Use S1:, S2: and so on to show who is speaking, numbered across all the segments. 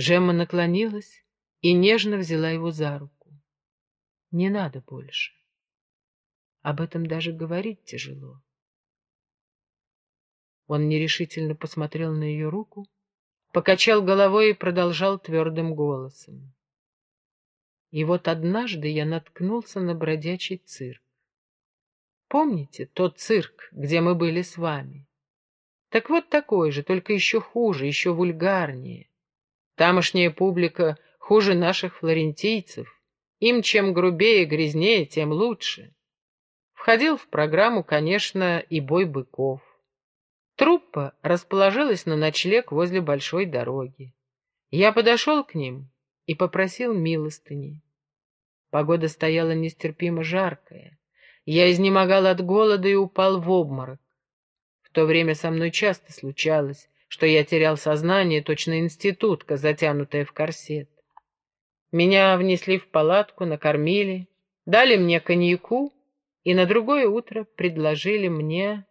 S1: Жемма наклонилась и нежно взяла его за руку. Не надо больше. Об этом даже говорить тяжело. Он нерешительно посмотрел на ее руку, покачал головой и продолжал твердым голосом. И вот однажды я наткнулся на бродячий цирк. Помните тот цирк, где мы были с вами? Так вот такой же, только еще хуже, еще вульгарнее. Тамошняя публика хуже наших флорентийцев. Им чем грубее и грязнее, тем лучше. Входил в программу, конечно, и бой быков. Труппа расположилась на ночлег возле большой дороги. Я подошел к ним и попросил милостыни. Погода стояла нестерпимо жаркая. Я изнемогал от голода и упал в обморок. В то время со мной часто случалось, что я терял сознание, точно институтка, затянутая в корсет. Меня внесли в палатку, накормили, дали мне коньяку и на другое утро предложили мне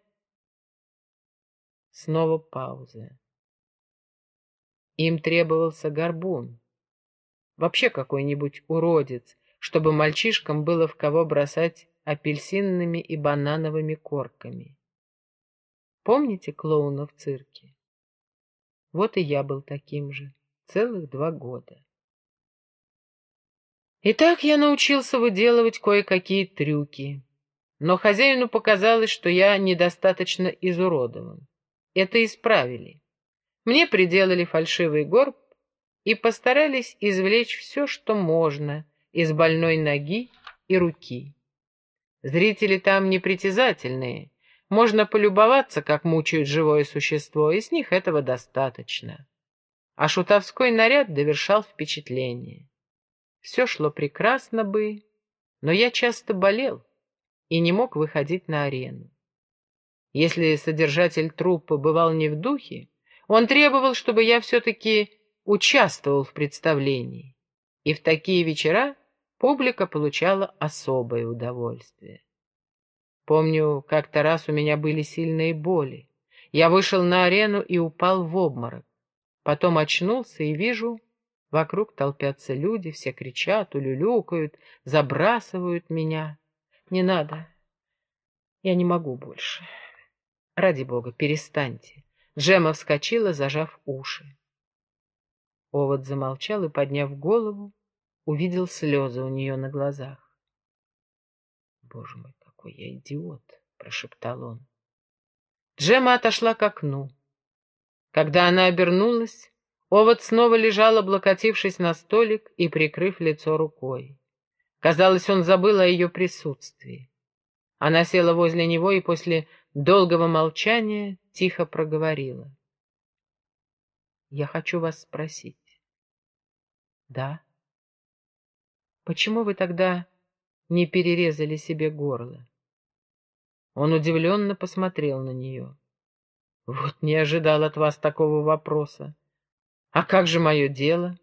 S1: Снова пауза. Им требовался горбун. Вообще какой-нибудь уродец, чтобы мальчишкам было в кого бросать апельсинными и банановыми корками. Помните клоуна в цирке? Вот и я был таким же, целых два года. И так я научился выделывать кое-какие трюки, но хозяину показалось, что я недостаточно изуродован это исправили. Мне приделали фальшивый горб и постарались извлечь все, что можно из больной ноги и руки. Зрители там непритязательные, можно полюбоваться, как мучают живое существо, и с них этого достаточно. А шутовской наряд довершал впечатление. Все шло прекрасно бы, но я часто болел и не мог выходить на арену. Если содержатель труппы бывал не в духе, он требовал, чтобы я все-таки участвовал в представлении. И в такие вечера публика получала особое удовольствие. Помню, как-то раз у меня были сильные боли. Я вышел на арену и упал в обморок. Потом очнулся и вижу, вокруг толпятся люди, все кричат, улюлюкают, забрасывают меня. Не надо, я не могу больше. Ради бога, перестаньте. Джема вскочила, зажав уши. Овод замолчал и, подняв голову, увидел слезы у нее на глазах. «Боже мой, какой я идиот!» — прошептал он. Джема отошла к окну. Когда она обернулась, овод снова лежал, облокотившись на столик и прикрыв лицо рукой. Казалось, он забыл о ее присутствии. Она села возле него и после долгого молчания тихо проговорила. «Я хочу вас спросить». «Да?» «Почему вы тогда не перерезали себе горло?» Он удивленно посмотрел на нее. «Вот не ожидал от вас такого вопроса. А как же мое дело?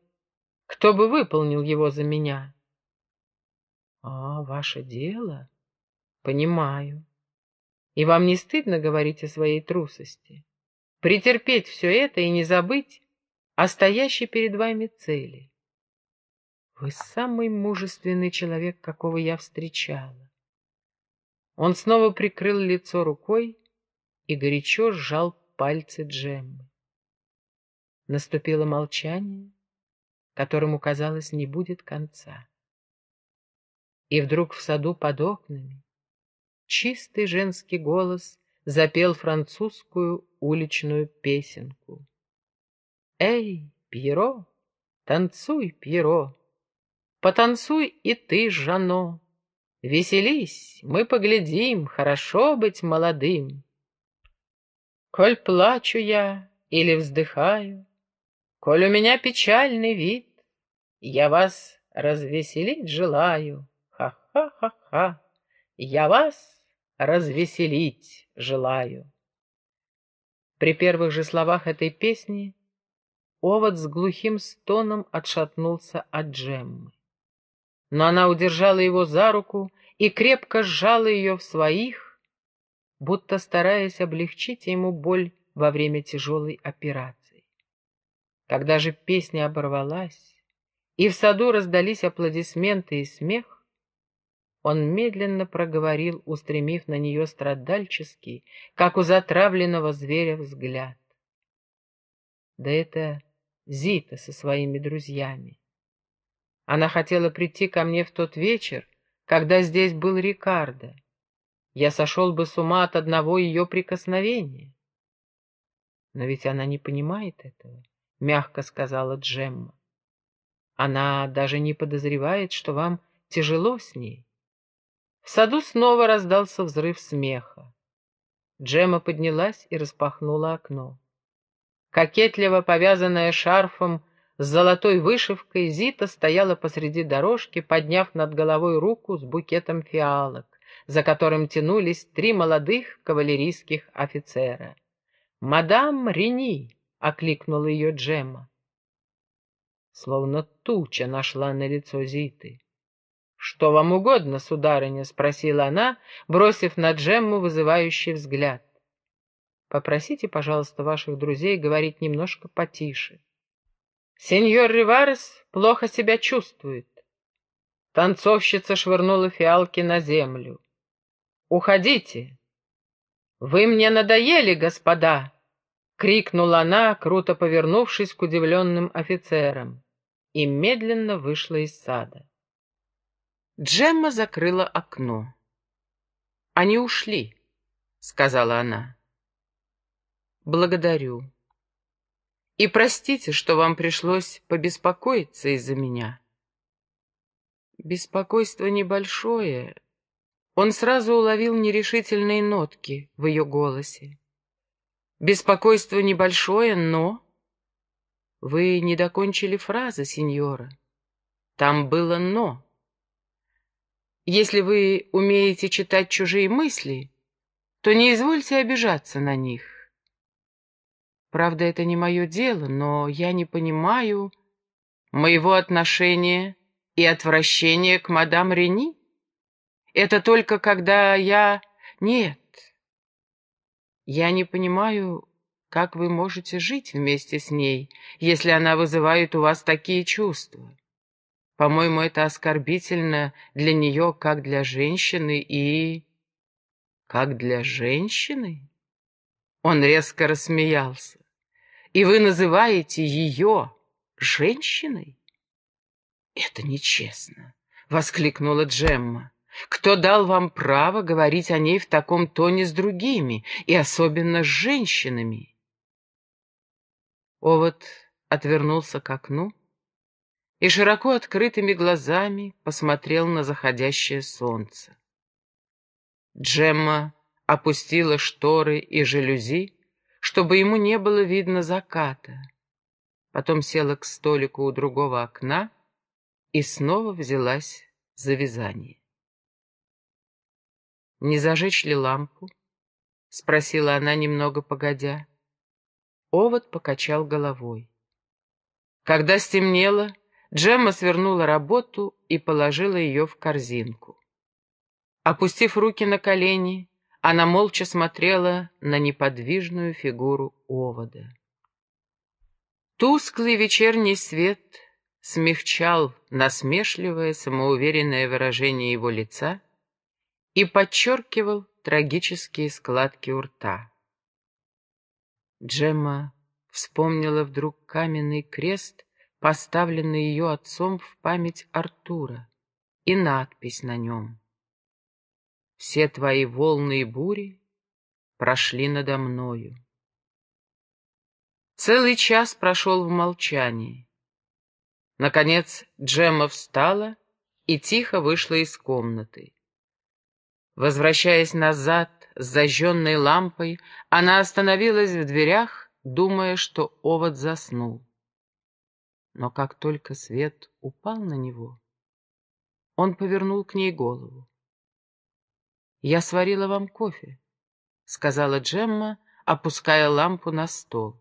S1: Кто бы выполнил его за меня?» «А, ваше дело?» «Понимаю. И вам не стыдно говорить о своей трусости? Претерпеть все это и не забыть о стоящей перед вами цели? Вы самый мужественный человек, какого я встречала. Он снова прикрыл лицо рукой и горячо сжал пальцы Джеммы. Наступило молчание, которому, казалось, не будет конца. И вдруг в саду под окнами чистый женский голос запел французскую уличную песенку. «Эй, Пьеро, танцуй, Пьеро, потанцуй и ты, Жано, веселись, мы поглядим, хорошо быть молодым. Коль плачу я или вздыхаю, коль у меня печальный вид, я вас развеселить желаю, ха-ха-ха-ха, я вас развеселить желаю. При первых же словах этой песни овод с глухим стоном отшатнулся от Джеммы. Но она удержала его за руку и крепко сжала ее в своих, будто стараясь облегчить ему боль во время тяжелой операции. Когда же песня оборвалась, и в саду раздались аплодисменты и смех, он медленно проговорил, устремив на нее страдальческий, как у затравленного зверя, взгляд. Да это Зита со своими друзьями. Она хотела прийти ко мне в тот вечер, когда здесь был Рикардо. Я сошел бы с ума от одного ее прикосновения. Но ведь она не понимает этого, — мягко сказала Джемма. Она даже не подозревает, что вам тяжело с ней. В саду снова раздался взрыв смеха. Джемма поднялась и распахнула окно. Кокетливо повязанная шарфом с золотой вышивкой, Зита стояла посреди дорожки, подняв над головой руку с букетом фиалок, за которым тянулись три молодых кавалерийских офицера. «Мадам Рени!» — окликнула ее Джемма. Словно туча нашла на лицо Зиты. «Что вам угодно, сударыня?» — спросила она, бросив на Джемму вызывающий взгляд. «Попросите, пожалуйста, ваших друзей говорить немножко потише. Сеньор Риварес плохо себя чувствует». Танцовщица швырнула фиалки на землю. «Уходите!» «Вы мне надоели, господа!» — крикнула она, круто повернувшись к удивленным офицерам, и медленно вышла из сада. Джемма закрыла окно. «Они ушли», — сказала она. «Благодарю. И простите, что вам пришлось побеспокоиться из-за меня». Беспокойство небольшое. Он сразу уловил нерешительные нотки в ее голосе. Беспокойство небольшое, но... Вы не докончили фразы, сеньора. Там было «но». Если вы умеете читать чужие мысли, то не извольте обижаться на них. Правда, это не мое дело, но я не понимаю моего отношения и отвращения к мадам Рени. Это только когда я... Нет. Я не понимаю, как вы можете жить вместе с ней, если она вызывает у вас такие чувства. По-моему, это оскорбительно для нее, как для женщины и... Как для женщины? Он резко рассмеялся. И вы называете ее женщиной? Это нечестно, — воскликнула Джемма. Кто дал вам право говорить о ней в таком тоне с другими, и особенно с женщинами? Овод отвернулся к окну, и широко открытыми глазами посмотрел на заходящее солнце. Джемма опустила шторы и жалюзи, чтобы ему не было видно заката. Потом села к столику у другого окна и снова взялась за вязание. «Не зажечь ли лампу?» — спросила она немного погодя. Овод покачал головой. Когда стемнело, Джемма свернула работу и положила ее в корзинку. Опустив руки на колени, она молча смотрела на неподвижную фигуру овода. Тусклый вечерний свет смягчал насмешливое, самоуверенное выражение его лица и подчеркивал трагические складки у рта. Джемма вспомнила вдруг каменный крест, поставленный ее отцом в память Артура, и надпись на нем. «Все твои волны и бури прошли надо мною». Целый час прошел в молчании. Наконец Джемма встала и тихо вышла из комнаты. Возвращаясь назад с зажженной лампой, она остановилась в дверях, думая, что овод заснул. Но как только свет упал на него, он повернул к ней голову. «Я сварила вам кофе», — сказала Джемма, опуская лампу на стол.